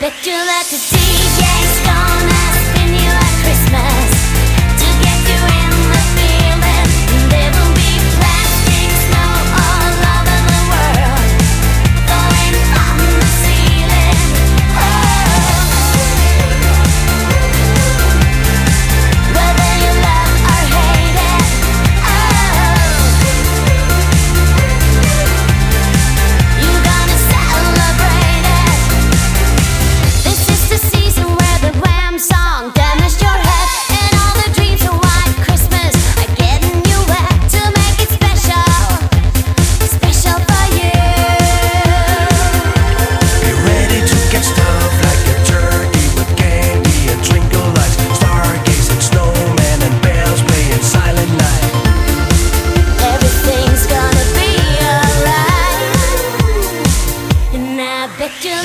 bet you like see do